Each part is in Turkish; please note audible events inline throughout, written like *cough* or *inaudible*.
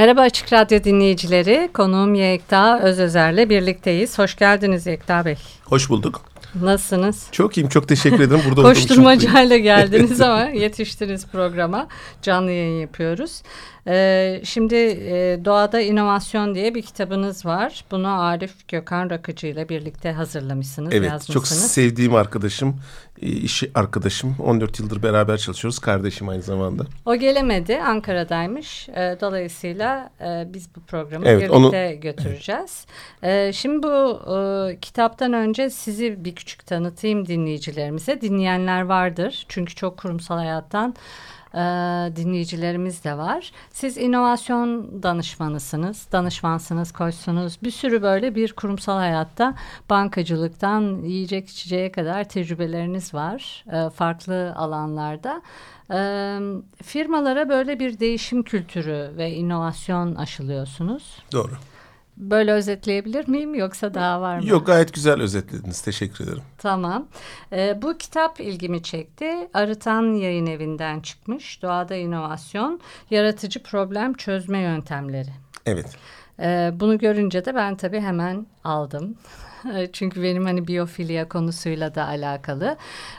Merhaba Açık Radyo dinleyicileri. Konuğum Yekta Özözer'le birlikteyiz. Hoş geldiniz Yekta Bey. Hoş bulduk. Nasılsınız? Çok iyiyim, çok teşekkür ederim. Burada *laughs* Koşturmacayla *laughs* geldiniz ama yetiştiniz programa. Canlı yayın yapıyoruz. Ee, şimdi e, Doğada İnovasyon diye bir kitabınız var. Bunu Arif Gökhan Rakıcı ile birlikte hazırlamışsınız, evet, yazmışsınız. çok sevdiğim arkadaşım, e, işi arkadaşım. 14 yıldır beraber çalışıyoruz. Kardeşim aynı zamanda. O gelemedi, Ankara'daymış. E, dolayısıyla e, biz bu programı evet, birlikte onu... *laughs* götüreceğiz. E, şimdi bu e, kitaptan önce sizi bir küçük tanıtayım dinleyicilerimize. Dinleyenler vardır. Çünkü çok kurumsal hayattan e, dinleyicilerimiz de var. Siz inovasyon danışmanısınız, danışmansınız, koçsunuz. Bir sürü böyle bir kurumsal hayatta bankacılıktan yiyecek içeceğe kadar tecrübeleriniz var e, farklı alanlarda. E, firmalara böyle bir değişim kültürü ve inovasyon aşılıyorsunuz. Doğru. Böyle özetleyebilir miyim yoksa daha var mı? Yok gayet güzel özetlediniz. Teşekkür ederim. Tamam. Ee, bu kitap ilgimi çekti. Arıtan Yayın Evi'nden çıkmış. Doğada İnovasyon, Yaratıcı Problem Çözme Yöntemleri. Evet. Ee, bunu görünce de ben tabii hemen aldım. *laughs* Çünkü benim hani biyofilya konusuyla da alakalı.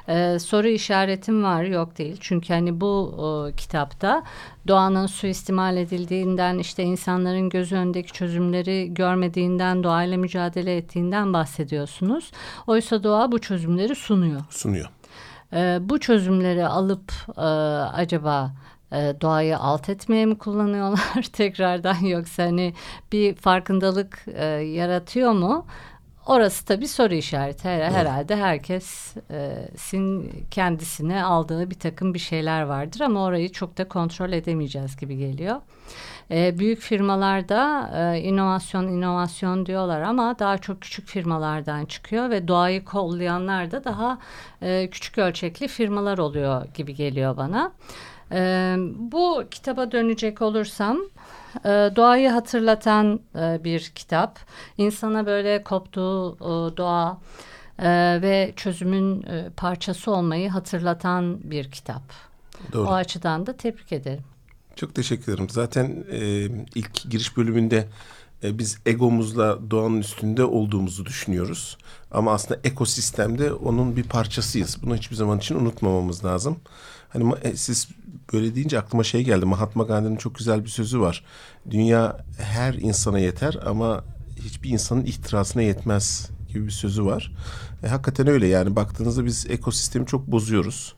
Ee, soru işaretim var yok değil. Çünkü hani bu o, kitapta doğanın suistimal edildiğinden işte insanların göz önündeki çözümleri görmediğinden doğayla mücadele ettiğinden bahsediyorsunuz. Oysa doğa bu çözümleri sunuyor. Sunuyor. Ee, bu çözümleri alıp e, acaba e, doğayı alt etmeye mi kullanıyorlar *laughs* tekrardan yoksa hani bir farkındalık e, yaratıyor mu? Orası tabii soru işareti. Her, herhalde herkesin e, kendisine aldığı bir takım bir şeyler vardır ama orayı çok da kontrol edemeyeceğiz gibi geliyor. E, büyük firmalarda e, inovasyon inovasyon diyorlar ama daha çok küçük firmalardan çıkıyor ve doğayı kollayanlar da daha e, küçük ölçekli firmalar oluyor gibi geliyor bana. E, bu kitaba dönecek olursam e, doğayı hatırlatan e, bir kitap. İnsana böyle koptuğu e, doğa e, ve çözümün e, parçası olmayı hatırlatan bir kitap. Doğru. O açıdan da tebrik ederim. Çok teşekkür ederim. Zaten e, ilk giriş bölümünde e, biz egomuzla doğanın üstünde olduğumuzu düşünüyoruz. Ama aslında ekosistemde onun bir parçasıyız. Bunu hiçbir zaman için unutmamamız lazım. Hani siz böyle deyince aklıma şey geldi. Mahatma Gandhi'nin çok güzel bir sözü var. Dünya her insana yeter ama hiçbir insanın ihtirasına yetmez gibi bir sözü var. E, hakikaten öyle yani baktığınızda biz ekosistemi çok bozuyoruz.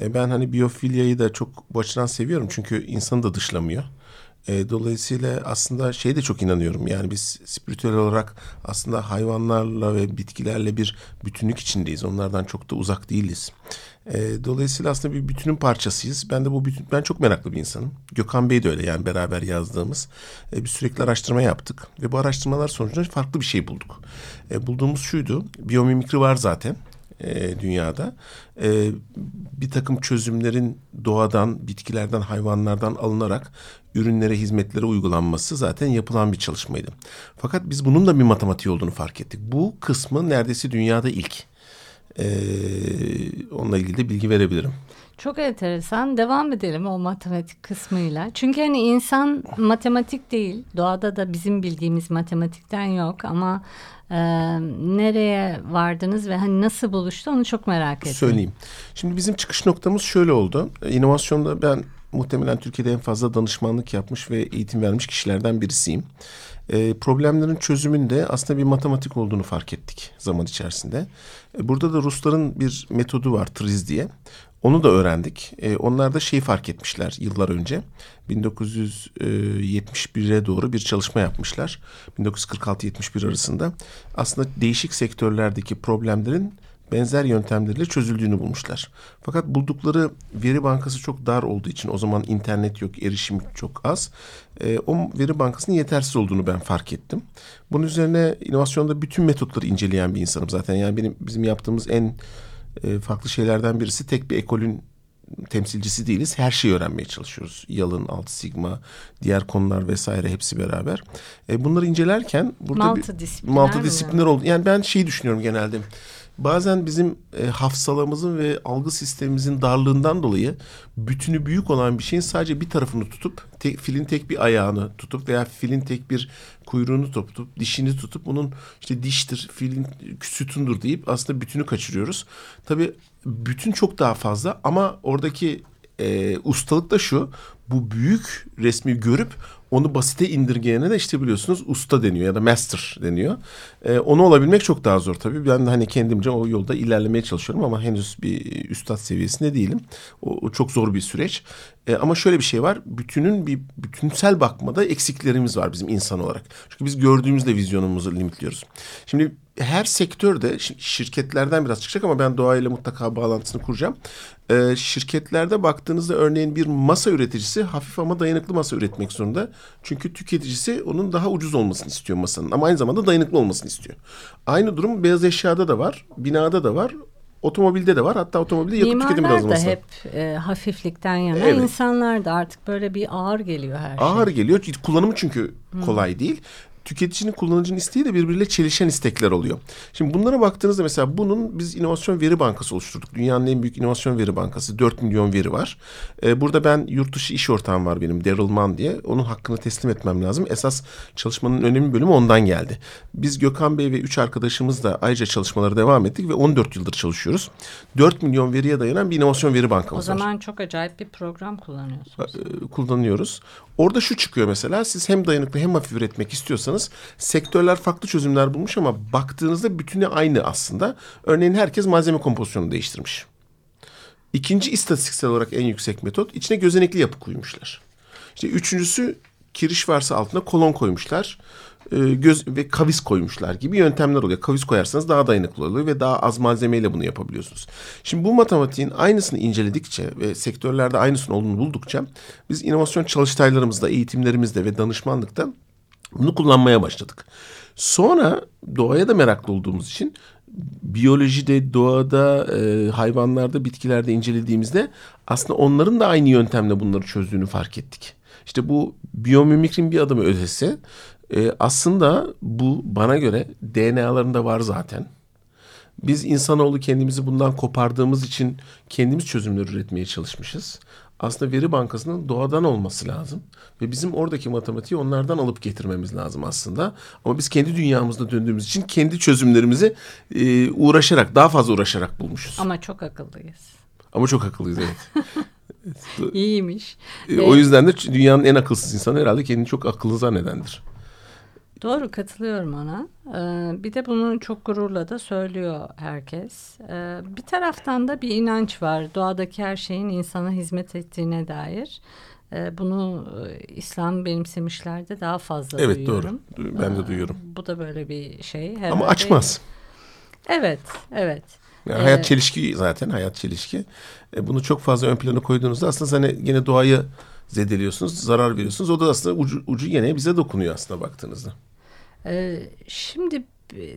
E, ben hani biyofilyayı da çok bu açıdan seviyorum çünkü insanı da dışlamıyor. E, dolayısıyla aslında şey de çok inanıyorum. Yani biz spiritüel olarak aslında hayvanlarla ve bitkilerle bir bütünlük içindeyiz. Onlardan çok da uzak değiliz. E, dolayısıyla aslında bir bütünün parçasıyız. Ben de bu bütün, ben çok meraklı bir insanım. Gökhan Bey de öyle yani beraber yazdığımız. E, biz sürekli araştırma yaptık ve bu araştırmalar sonucunda farklı bir şey bulduk. E, bulduğumuz şuydu. Biyomimikri var zaten e, dünyada. E, bir takım çözümlerin doğadan, bitkilerden, hayvanlardan alınarak ürünlere, hizmetlere uygulanması zaten yapılan bir çalışmaydı. Fakat biz bunun da bir matematiği olduğunu fark ettik. Bu kısmı neredeyse dünyada ilk. Ee, onunla ilgili de bilgi verebilirim. Çok enteresan. Devam edelim o matematik kısmıyla. Çünkü hani insan matematik değil. Doğada da bizim bildiğimiz matematikten yok ama e, nereye vardınız ve hani nasıl buluştu onu çok merak ettim. Söyleyeyim. Şimdi bizim çıkış noktamız şöyle oldu. İnovasyonda ben muhtemelen Türkiye'de en fazla danışmanlık yapmış ve eğitim vermiş kişilerden birisiyim. E, problemlerin çözümünde aslında bir matematik olduğunu fark ettik zaman içerisinde. E, burada da Rusların bir metodu var TRIZ diye. Onu da öğrendik. E, onlar da şeyi fark etmişler yıllar önce. 1971'e doğru bir çalışma yapmışlar. 1946-71 arasında. Aslında değişik sektörlerdeki problemlerin benzer yöntemlerle çözüldüğünü bulmuşlar. Fakat buldukları veri bankası çok dar olduğu için o zaman internet yok, erişim çok az. E, o veri bankasının yetersiz olduğunu ben fark ettim. Bunun üzerine inovasyonda bütün metotları inceleyen bir insanım zaten. Yani benim bizim yaptığımız en e, farklı şeylerden birisi tek bir ekolün temsilcisi değiliz. Her şeyi öğrenmeye çalışıyoruz. Yalın, alt sigma, diğer konular vesaire hepsi beraber. E, bunları incelerken burada multidisipliner, bir, disipliner oldu. Yani ben şeyi düşünüyorum genelde. Bazen bizim e, hafsalamızın ve algı sistemimizin darlığından dolayı bütünü büyük olan bir şeyin sadece bir tarafını tutup tek, filin tek bir ayağını tutup veya filin tek bir kuyruğunu tutup dişini tutup bunun işte diştir, filin sütundur deyip aslında bütünü kaçırıyoruz. Tabii bütün çok daha fazla ama oradaki e, ustalık da şu bu büyük resmi görüp onu basite indirgeyene de işte biliyorsunuz usta deniyor ya da master deniyor. Ee, onu olabilmek çok daha zor tabii. Ben hani kendimce o yolda ilerlemeye çalışıyorum ama henüz bir üstad seviyesinde değilim. O, o çok zor bir süreç. Ee, ama şöyle bir şey var. Bütünün bir bütünsel bakmada eksiklerimiz var bizim insan olarak. Çünkü biz gördüğümüzde vizyonumuzu limitliyoruz. Şimdi her sektörde şirketlerden biraz çıkacak ama ben doğayla mutlaka bağlantısını kuracağım. Ee, şirketlerde baktığınızda örneğin bir masa üreticisi hafif ama dayanıklı masa üretmek zorunda. Çünkü tüketicisi onun daha ucuz olmasını istiyor masanın ama aynı zamanda dayanıklı olmasını istiyor. Aynı durum beyaz eşyada da var, binada da var. Otomobilde de var. Hatta otomobilde yakıt tüketimi de da hep e, hafiflikten yana. Evet. İnsanlar da artık böyle bir ağır geliyor her şey. Ağır geliyor. Kullanımı çünkü kolay hmm. değil tüketicinin kullanıcının isteği de birbiriyle çelişen istekler oluyor. Şimdi bunlara baktığınızda mesela bunun biz inovasyon veri bankası oluşturduk. Dünyanın en büyük inovasyon veri bankası. 4 milyon veri var. Ee, burada ben yurt dışı iş ortağım var benim Daryl Mann diye. Onun hakkını teslim etmem lazım. Esas çalışmanın önemli bölümü ondan geldi. Biz Gökhan Bey ve üç arkadaşımız da ayrıca çalışmalara devam ettik ve 14 yıldır çalışıyoruz. 4 milyon veriye dayanan bir inovasyon veri bankamız var. O zaman var. çok acayip bir program kullanıyorsunuz. Ee, kullanıyoruz. Orada şu çıkıyor mesela siz hem dayanıklı hem hafif üretmek istiyorsanız sektörler farklı çözümler bulmuş ama baktığınızda bütünü aynı aslında. Örneğin herkes malzeme kompozisyonunu değiştirmiş. İkinci istatistiksel olarak en yüksek metot içine gözenekli yapı koymuşlar. İşte üçüncüsü kiriş varsa altına kolon koymuşlar. E, göz ve kavis koymuşlar gibi yöntemler oluyor. Kavis koyarsanız daha dayanıklı oluyor ve daha az malzemeyle bunu yapabiliyorsunuz. Şimdi bu matematiğin aynısını inceledikçe ve sektörlerde aynısının olduğunu buldukça biz inovasyon çalıştaylarımızda, eğitimlerimizde ve danışmanlıkta bunu kullanmaya başladık. Sonra doğaya da meraklı olduğumuz için biyolojide, doğada, e, hayvanlarda, bitkilerde incelediğimizde aslında onların da aynı yöntemle bunları çözdüğünü fark ettik. İşte bu biyomimikrin bir adımı ötesi e, aslında bu bana göre DNA'larında var zaten. Biz insanoğlu kendimizi bundan kopardığımız için kendimiz çözümler üretmeye çalışmışız. Aslında veri bankasının doğadan olması lazım. Ve bizim oradaki matematiği onlardan alıp getirmemiz lazım aslında. Ama biz kendi dünyamızda döndüğümüz için kendi çözümlerimizi e, uğraşarak, daha fazla uğraşarak bulmuşuz. Ama çok akıllıyız. Ama çok akıllıyız evet. *laughs* İyiymiş. E, o yüzden de dünyanın en akılsız insanı herhalde kendini çok akıllı zannedendir. Doğru katılıyorum ona. Ee, bir de bunu çok gururla da söylüyor herkes. Ee, bir taraftan da bir inanç var. Doğadaki her şeyin insana hizmet ettiğine dair. Ee, bunu e, İslam benimsemişlerde daha fazla evet, duyuyorum. Evet doğru. Ben de duyuyorum. Bu da böyle bir şey. Herhalde. Ama açmaz. Evet, evet. Yani hayat ee, çelişki zaten hayat çelişki. E, bunu çok fazla ön plana koyduğunuzda aslında hani yine doğayı zedeliyorsunuz, zarar veriyorsunuz. O da aslında ucu, ucu yine bize dokunuyor aslında baktığınızda. Ee, şimdi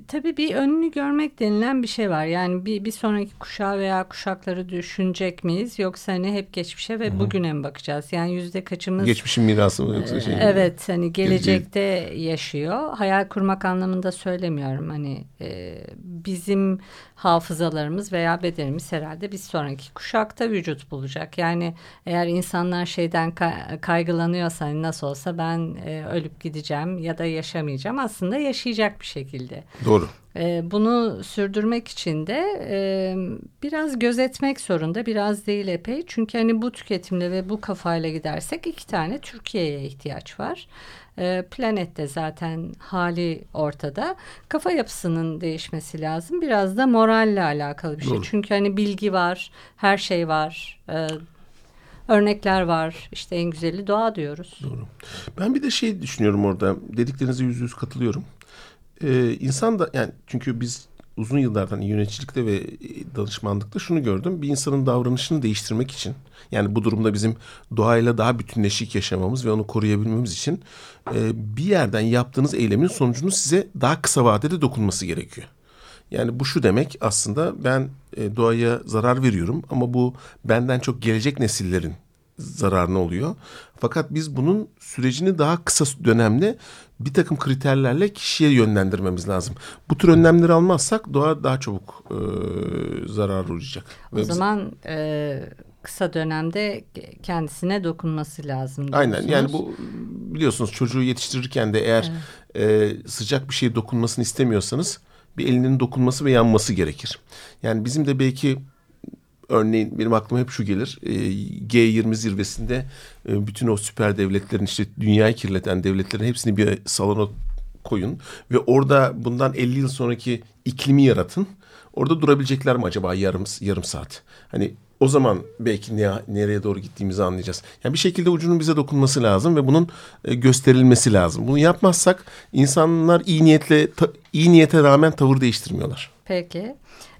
tabii bir önünü görmek denilen bir şey var. Yani bir, bir sonraki kuşağı veya kuşakları düşünecek miyiz? Yoksa hani hep geçmişe ve Hı-hı. bugüne mi bakacağız? Yani yüzde kaçımız... Geçmişin mirası mı yoksa şey mi? Evet hani gelecekte yaşıyor. Hayal kurmak anlamında söylemiyorum. Hani e, bizim hafızalarımız veya bedenimiz herhalde bir sonraki kuşakta vücut bulacak. Yani eğer insanlar şeyden kaygılanıyorsa hani nasıl olsa ben e, ölüp gideceğim ya da yaşamayacağım aslında yaşayacak bir şekilde. Doğru. E, bunu sürdürmek için de e, biraz gözetmek zorunda biraz değil epey. Çünkü hani bu tüketimle ve bu kafayla gidersek iki tane Türkiye'ye ihtiyaç var. E, planette zaten hali ortada. Kafa yapısının değişmesi lazım. Biraz da moralle alakalı bir şey. Doğru. Çünkü hani bilgi var, her şey var. E, örnekler var. İşte en güzeli doğa diyoruz. Doğru. Ben bir de şey düşünüyorum orada. Dediklerinize yüz yüz katılıyorum. Ee, insan da yani çünkü biz uzun yıllardan yöneticilikte ve danışmanlıkta şunu gördüm. Bir insanın davranışını değiştirmek için yani bu durumda bizim doğayla daha bütünleşik yaşamamız ve onu koruyabilmemiz için e, bir yerden yaptığınız eylemin sonucunun size daha kısa vadede dokunması gerekiyor. Yani bu şu demek aslında ben e, doğaya zarar veriyorum ama bu benden çok gelecek nesillerin zararına oluyor. Fakat biz bunun sürecini daha kısa dönemde bir takım kriterlerle kişiye yönlendirmemiz lazım. Bu tür önlemleri almazsak doğa daha çabuk e, zarar uğrayacak. O Ve zaman e, kısa dönemde kendisine dokunması lazım. Aynen yani bu biliyorsunuz çocuğu yetiştirirken de eğer evet. e, sıcak bir şeye dokunmasını istemiyorsanız bir elinin dokunması ve yanması gerekir. Yani bizim de belki örneğin benim aklıma hep şu gelir. E, G20 zirvesinde e, bütün o süper devletlerin işte dünyayı kirleten devletlerin hepsini bir salona koyun ve orada bundan 50 yıl sonraki iklimi yaratın. Orada durabilecekler mi acaba yarım yarım saat? Hani o zaman belki ne, nereye doğru gittiğimizi anlayacağız. Yani bir şekilde ucunun bize dokunması lazım ve bunun e, gösterilmesi lazım. Bunu yapmazsak insanlar iyi niyetle iyi niyete rağmen tavır değiştirmiyorlar. Peki.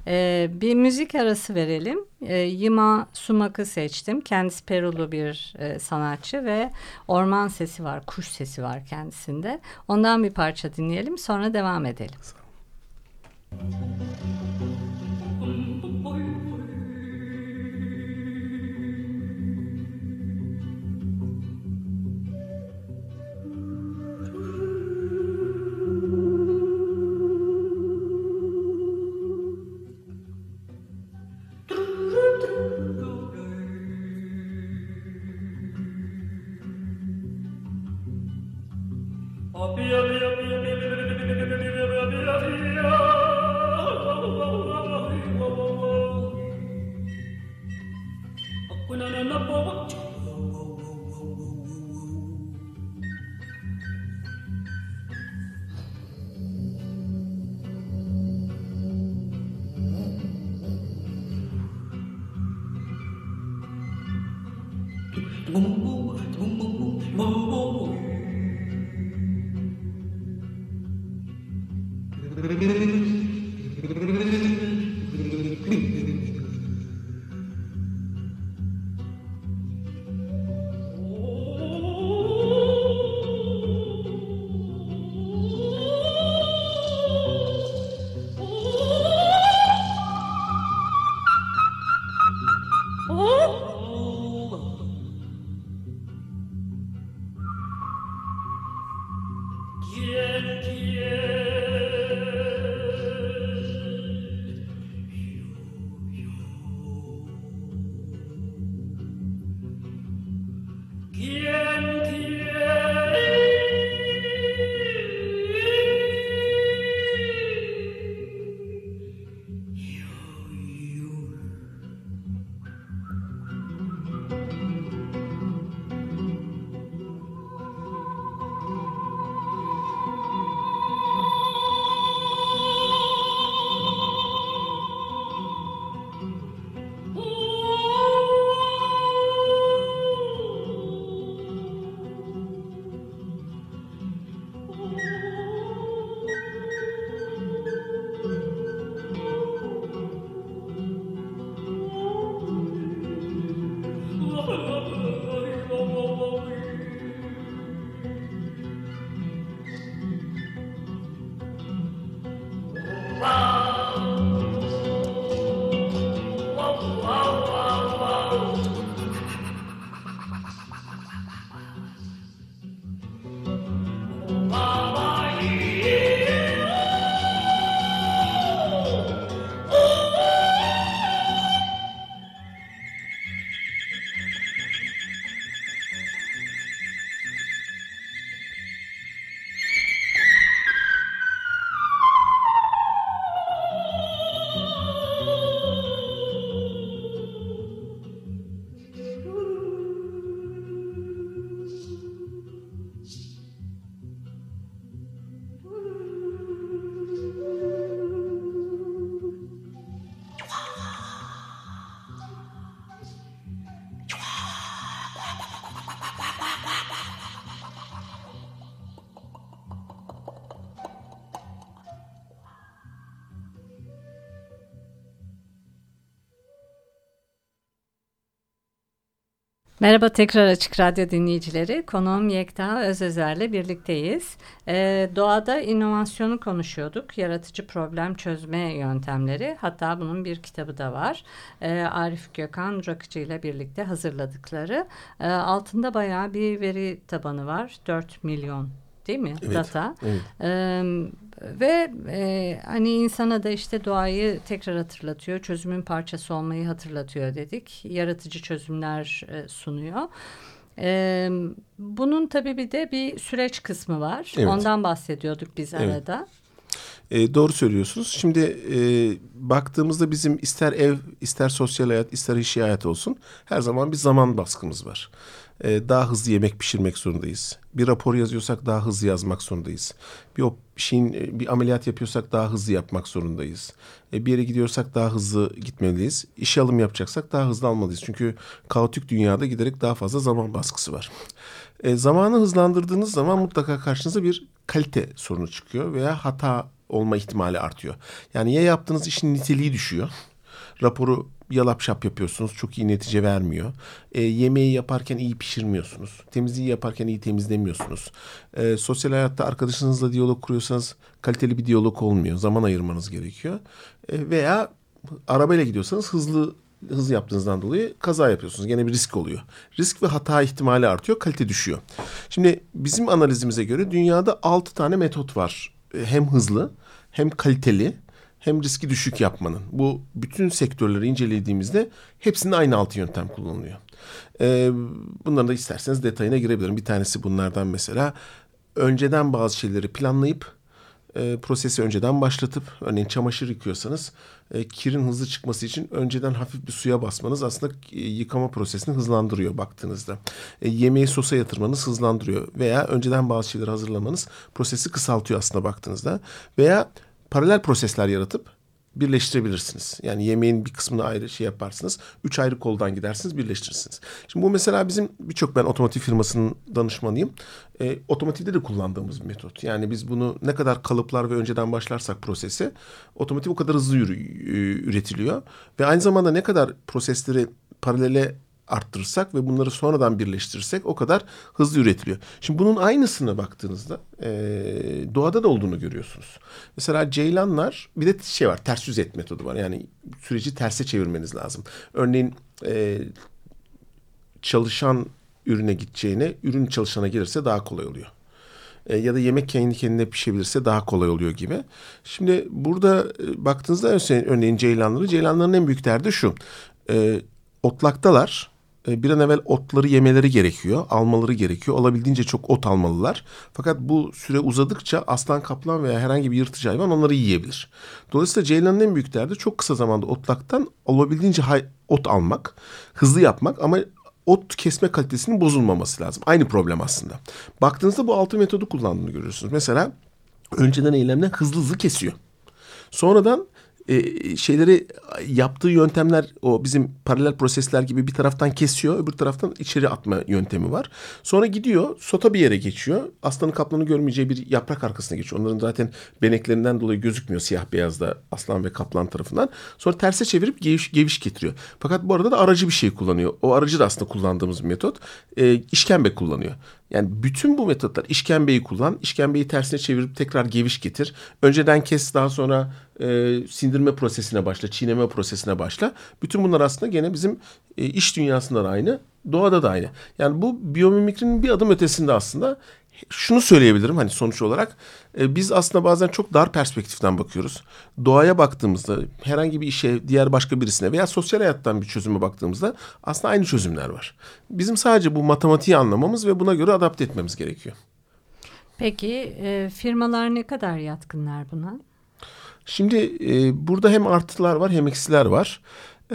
Ee, bir müzik arası verelim. Ee, Yima Sumak'ı seçtim. Kendisi Perulu bir e, sanatçı ve orman sesi var, kuş sesi var kendisinde. Ondan bir parça dinleyelim sonra devam edelim. Sağ 某某某某某某 Merhaba tekrar Açık Radyo dinleyicileri. Konuğum Yekta Özözer'le birlikteyiz. Ee, doğada inovasyonu konuşuyorduk. Yaratıcı problem çözme yöntemleri. Hatta bunun bir kitabı da var. Ee, Arif Gökhan Rakıcı ile birlikte hazırladıkları. Ee, altında bayağı bir veri tabanı var. 4 milyon değil mi? Evet, Data. Evet. Ee, ve e, hani insana da işte doğayı tekrar hatırlatıyor, çözümün parçası olmayı hatırlatıyor dedik. Yaratıcı çözümler e, sunuyor. E, bunun tabii bir de bir süreç kısmı var. Evet. Ondan bahsediyorduk biz Evet. arada. E, doğru söylüyorsunuz. Şimdi e, baktığımızda bizim ister ev, ister sosyal hayat, ister işi hayat olsun her zaman bir zaman baskımız var. E, daha hızlı yemek pişirmek zorundayız. Bir rapor yazıyorsak daha hızlı yazmak zorundayız. Bir o şeyin e, bir ameliyat yapıyorsak daha hızlı yapmak zorundayız. E, bir yere gidiyorsak daha hızlı gitmeliyiz. İşe alım yapacaksak daha hızlı almalıyız. Çünkü kaotik dünyada giderek daha fazla zaman baskısı var. E, zamanı hızlandırdığınız zaman mutlaka karşınıza bir kalite sorunu çıkıyor veya hata olma ihtimali artıyor. Yani ya yaptığınız işin niteliği düşüyor. Raporu yalap şap yapıyorsunuz. Çok iyi netice vermiyor. E, yemeği yaparken iyi pişirmiyorsunuz. Temizliği yaparken iyi temizlemiyorsunuz. E, sosyal hayatta arkadaşınızla diyalog kuruyorsanız kaliteli bir diyalog olmuyor. Zaman ayırmanız gerekiyor. E, veya arabayla gidiyorsanız hızlı hız yaptığınızdan dolayı kaza yapıyorsunuz. Gene bir risk oluyor. Risk ve hata ihtimali artıyor, kalite düşüyor. Şimdi bizim analizimize göre dünyada 6 tane metot var. E, Hem hızlı, hem kaliteli, hem riski düşük yapmanın. Bu bütün sektörleri incelediğimizde hepsinde aynı altı yöntem kullanılıyor. Ee, bunların da isterseniz detayına girebilirim. Bir tanesi bunlardan mesela önceden bazı şeyleri planlayıp e, prosesi önceden başlatıp örneğin çamaşır yıkıyorsanız e, kirin hızlı çıkması için önceden hafif bir suya basmanız aslında e, yıkama prosesini hızlandırıyor baktığınızda. E, yemeği sosa yatırmanız hızlandırıyor veya önceden bazı şeyleri hazırlamanız prosesi kısaltıyor aslında baktığınızda veya paralel prosesler yaratıp birleştirebilirsiniz. Yani yemeğin bir kısmını ayrı şey yaparsınız. Üç ayrı koldan gidersiniz birleştirirsiniz. Şimdi bu mesela bizim birçok ben otomotiv firmasının danışmanıyım. E, otomotivde de kullandığımız bir metot. Yani biz bunu ne kadar kalıplar ve önceden başlarsak prosesi otomotiv o kadar hızlı yürü, e, üretiliyor. Ve aynı zamanda ne kadar prosesleri paralele arttırırsak ve bunları sonradan birleştirirsek o kadar hızlı üretiliyor. Şimdi bunun aynısına baktığınızda e, doğada da olduğunu görüyorsunuz. Mesela ceylanlar bir de şey var ters yüz et metodu var. Yani süreci terse çevirmeniz lazım. Örneğin e, çalışan ürüne gideceğine ürün çalışana gelirse daha kolay oluyor. Ya da yemek kendi kendine pişebilirse daha kolay oluyor gibi. Şimdi burada baktığınızda örneğin ceylanları, ceylanların en büyük derdi şu. E, otlaktalar. E, bir an evvel otları yemeleri gerekiyor, almaları gerekiyor. Olabildiğince çok ot almalılar. Fakat bu süre uzadıkça aslan, kaplan veya herhangi bir yırtıcı hayvan onları yiyebilir. Dolayısıyla ceylanın en büyük derdi çok kısa zamanda otlaktan olabildiğince ot almak, hızlı yapmak ama ot kesme kalitesinin bozulmaması lazım. Aynı problem aslında. Baktığınızda bu altı metodu kullandığını görüyorsunuz. Mesela önceden eylemden hızlı hızlı kesiyor. Sonradan e, şeyleri yaptığı yöntemler o bizim paralel prosesler gibi bir taraftan kesiyor öbür taraftan içeri atma yöntemi var. Sonra gidiyor sota bir yere geçiyor. Aslanın kaplanı görmeyeceği bir yaprak arkasına geçiyor. Onların zaten beneklerinden dolayı gözükmüyor siyah beyazda aslan ve kaplan tarafından. Sonra terse çevirip geviş, geviş getiriyor. Fakat bu arada da aracı bir şey kullanıyor. O aracı da aslında kullandığımız bir metot. E, işkembe kullanıyor. Yani bütün bu metotlar işkembeyi kullan, işkembeyi tersine çevirip tekrar geviş getir. Önceden kes daha sonra e, sindirme prosesine başla, çiğneme prosesine başla. Bütün bunlar aslında gene bizim e, iş dünyasında da aynı, doğada da aynı. Yani bu biyomimikrinin bir adım ötesinde aslında şunu söyleyebilirim hani sonuç olarak e, biz aslında bazen çok dar perspektiften bakıyoruz. Doğaya baktığımızda herhangi bir işe diğer başka birisine veya sosyal hayattan bir çözüme baktığımızda aslında aynı çözümler var. Bizim sadece bu matematiği anlamamız ve buna göre adapte etmemiz gerekiyor. Peki e, firmalar ne kadar yatkınlar buna? Şimdi e, burada hem artılar var hem eksiler var.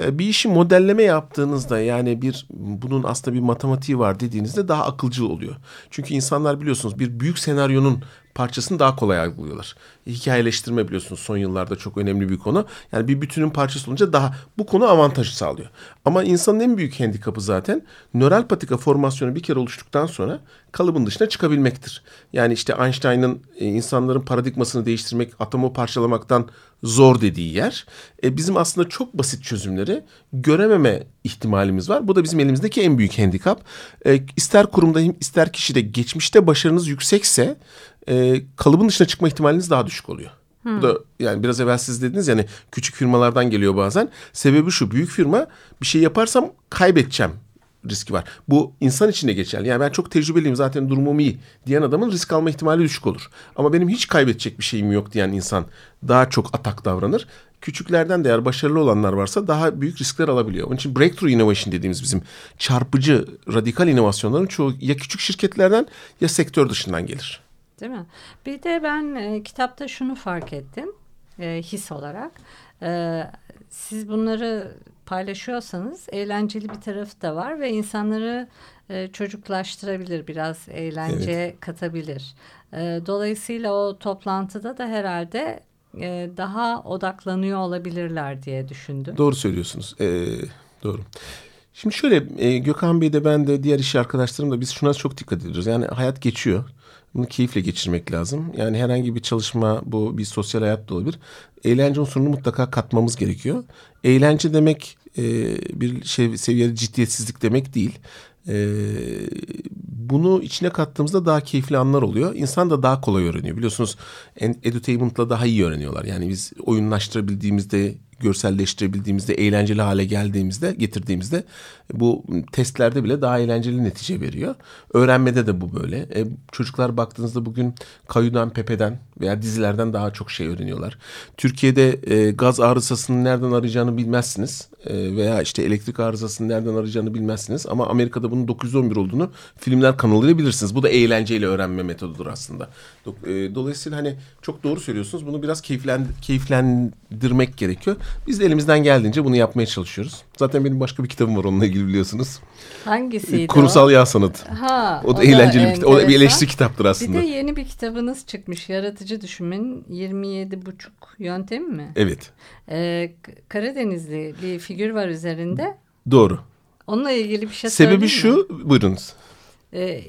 E, bir işi modelleme yaptığınızda yani bir bunun aslında bir matematiği var dediğinizde daha akılcı oluyor. Çünkü insanlar biliyorsunuz bir büyük senaryonun parçasını daha kolay algılıyorlar. Hikayeleştirme biliyorsunuz son yıllarda çok önemli bir konu. Yani bir bütünün parçası olunca daha bu konu avantajı sağlıyor. Ama insanın en büyük handikapı zaten nöral patika formasyonu bir kere oluştuktan sonra kalıbın dışına çıkabilmektir. Yani işte Einstein'ın e, insanların paradigmasını değiştirmek, atomu parçalamaktan zor dediği yer. E, bizim aslında çok basit çözümleri görememe ihtimalimiz var. Bu da bizim elimizdeki en büyük handikap. E, ister kurumda ister kişide geçmişte başarınız yüksekse e, kalıbın dışına çıkma ihtimaliniz daha düşük oluyor. Hmm. Bu da yani biraz evvel siz dediniz yani küçük firmalardan geliyor bazen. Sebebi şu büyük firma bir şey yaparsam kaybedeceğim riski var. Bu insan için de geçerli. Yani ben çok tecrübeliyim zaten durumum iyi diyen adamın risk alma ihtimali düşük olur. Ama benim hiç kaybedecek bir şeyim yok diyen insan daha çok atak davranır. Küçüklerden de eğer başarılı olanlar varsa daha büyük riskler alabiliyor. Onun için breakthrough innovation dediğimiz bizim çarpıcı, radikal inovasyonların çoğu ya küçük şirketlerden ya sektör dışından gelir. Değil mi? Bir de ben e, kitapta şunu fark ettim e, his olarak. E, siz bunları paylaşıyorsanız eğlenceli bir tarafı da var ve insanları e, çocuklaştırabilir, biraz eğlence evet. katabilir. E, dolayısıyla o toplantıda da herhalde e, daha odaklanıyor olabilirler diye düşündüm. Doğru söylüyorsunuz. Ee, doğru. Şimdi şöyle e, Gökhan Bey de ben de diğer iş arkadaşlarım da biz şuna çok dikkat ediyoruz. Yani hayat geçiyor. Bunu keyifle geçirmek lazım. Yani herhangi bir çalışma bu bir sosyal hayat da olabilir. Eğlence unsurunu mutlaka katmamız gerekiyor. Eğlence demek e, bir şey seviyede ciddiyetsizlik demek değil. E, bunu içine kattığımızda daha keyifli anlar oluyor. İnsan da daha kolay öğreniyor. Biliyorsunuz edutainment'la daha iyi öğreniyorlar. Yani biz oyunlaştırabildiğimizde görselleştirebildiğimizde, eğlenceli hale geldiğimizde, getirdiğimizde bu testlerde bile daha eğlenceli netice veriyor. Öğrenmede de bu böyle. E, çocuklar baktığınızda bugün Kayu'dan, Pepe'den veya dizilerden daha çok şey öğreniyorlar. Türkiye'de e, gaz arızasını nereden arayacağını bilmezsiniz. E, veya işte elektrik arızasını nereden arayacağını bilmezsiniz. Ama Amerika'da bunun 911 olduğunu filmler kanalıyla bilirsiniz. Bu da eğlenceyle öğrenme metodudur aslında. E, dolayısıyla hani çok doğru söylüyorsunuz. Bunu biraz keyiflen, keyiflendirmek gerekiyor. Biz de elimizden geldiğince bunu yapmaya çalışıyoruz. Zaten benim başka bir kitabım var onunla ilgili biliyorsunuz. Hangisiydi Kurumsal o? Yağ Sanatı. Ha, o da o eğlenceli da bir kitap. O da bir eleştiri kitaptır aslında. Bir de yeni bir kitabınız çıkmış. Yaratıcı Düşünmenin 27 buçuk yöntemi mi? Evet. Ee, Karadenizli bir figür var üzerinde. Doğru. Onunla ilgili bir şey Sebebi şu, mi? buyurunuz. E,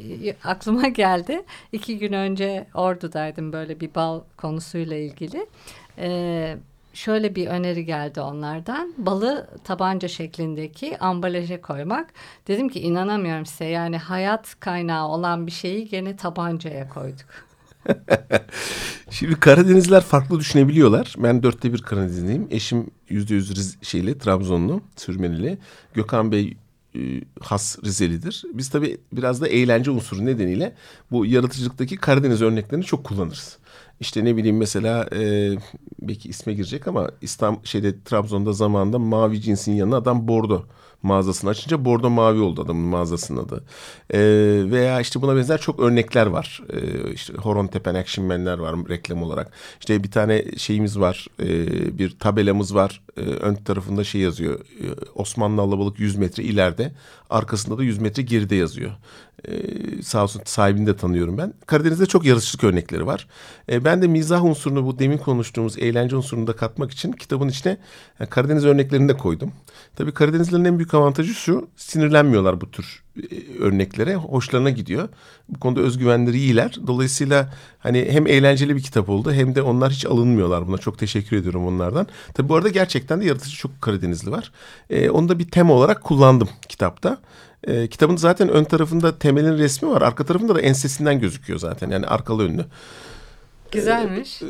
aklıma geldi. İki gün önce Ordu'daydım böyle bir bal konusuyla ilgili. E, şöyle bir öneri geldi onlardan. Balı tabanca şeklindeki ambalaja koymak. Dedim ki inanamıyorum size yani hayat kaynağı olan bir şeyi gene tabancaya koyduk. *laughs* Şimdi Karadenizler farklı düşünebiliyorlar. Ben dörtte bir Karadenizliyim. Eşim yüzde yüz şeyli, Trabzonlu, Sürmenili. Gökhan Bey e, has Rizelidir. Biz tabii biraz da eğlence unsuru nedeniyle bu yaratıcılıktaki Karadeniz örneklerini çok kullanırız. İşte ne bileyim mesela e, belki isme girecek ama İstanbul şeyde Trabzon'da zamanında mavi cinsin yanına adam bordo mağazasını açınca bordo mavi oldu adamın mağazasının adı. E, veya işte buna benzer çok örnekler var. E, işte Horon Tepen Action Man'ler var reklam olarak. İşte bir tane şeyimiz var. E, bir tabelamız var. E, ön tarafında şey yazıyor. E, Osmanlı Alabalık 100 metre ileride. Arkasında da 100 metre geride yazıyor. Ee, sağ olsun sahibini de tanıyorum ben. Karadeniz'de çok yarışçılık örnekleri var. Ee, ben de mizah unsurunu bu demin konuştuğumuz eğlence unsurunu da katmak için kitabın içine yani Karadeniz örneklerini de koydum. Tabii Karadenizlerin en büyük avantajı şu sinirlenmiyorlar bu tür e, örneklere. Hoşlarına gidiyor. Bu konuda özgüvenleri iyiler. Dolayısıyla hani hem eğlenceli bir kitap oldu hem de onlar hiç alınmıyorlar buna. Çok teşekkür ediyorum onlardan. Tabii bu arada gerçekten de yaratıcı çok Karadenizli var. Ee, onu da bir tema olarak kullandım kitapta. E, kitabın zaten ön tarafında temelin resmi var. Arka tarafında da ensesinden gözüküyor zaten. Yani arkalı önlü. Güzelmiş. Ee,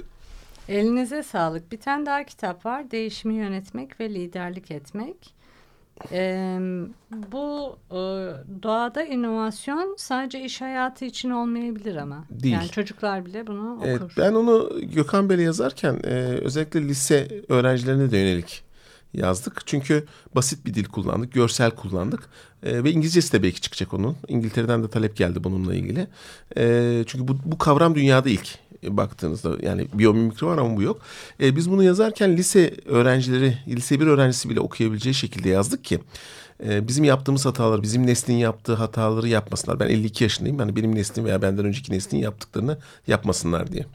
Elinize sağlık. Bir tane daha kitap var. Değişimi yönetmek ve liderlik etmek. Ee, bu e, doğada inovasyon sadece iş hayatı için olmayabilir ama. Değil. Yani çocuklar bile bunu okur. Evet, ben onu Gökhan Bey'le yazarken e, özellikle lise öğrencilerine de yönelik yazdık. Çünkü basit bir dil kullandık, görsel kullandık. E, ve İngilizcesi de belki çıkacak onun. İngiltere'den de talep geldi bununla ilgili. E, çünkü bu, bu kavram dünyada ilk baktığınızda yani biyomimikri var ama bu yok. E, biz bunu yazarken lise öğrencileri, lise bir öğrencisi bile okuyabileceği şekilde yazdık ki e, bizim yaptığımız hatalar, bizim neslin yaptığı hataları yapmasınlar. Ben 52 yaşındayım. Yani benim neslin veya benden önceki neslin yaptıklarını yapmasınlar diye.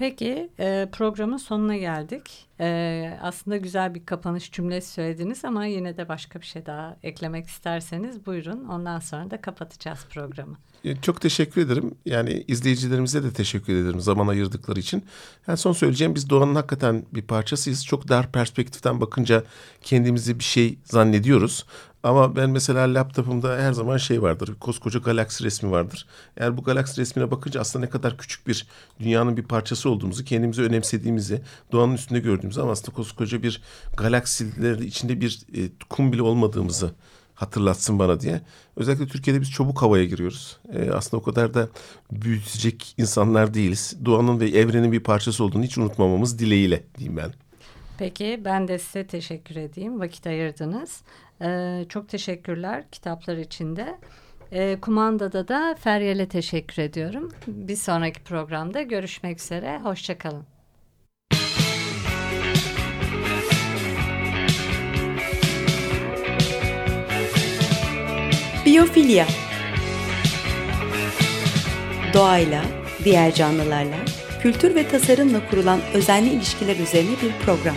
Peki e, programın sonuna geldik. E, aslında güzel bir kapanış cümlesi söylediniz ama yine de başka bir şey daha eklemek isterseniz buyurun. Ondan sonra da kapatacağız programı. E, çok teşekkür ederim. Yani izleyicilerimize de teşekkür ederim zaman ayırdıkları için. Yani son söyleyeceğim biz doğanın hakikaten bir parçasıyız. Çok dar perspektiften bakınca kendimizi bir şey zannediyoruz. Ama ben mesela laptopumda her zaman şey vardır. Koskoca galaksi resmi vardır. Eğer bu galaksi resmine bakınca aslında ne kadar küçük bir dünyanın bir parçası olduğumuzu, kendimizi önemsediğimizi, doğanın üstünde gördüğümüzü ama aslında koskoca bir galaksiler içinde bir e, kum bile olmadığımızı hatırlatsın bana diye. Özellikle Türkiye'de biz çabuk havaya giriyoruz. E, aslında o kadar da büyütecek insanlar değiliz. Doğanın ve evrenin bir parçası olduğunu hiç unutmamamız dileğiyle diyeyim ben. Peki ben de size teşekkür edeyim. Vakit ayırdınız. Ee, çok teşekkürler kitaplar içinde. Ee, kumandada da Feryal'e teşekkür ediyorum. Bir sonraki programda görüşmek üzere. Hoşçakalın. Biyofilya Doğayla, diğer canlılarla, kültür ve tasarımla kurulan özenli ilişkiler üzerine bir program.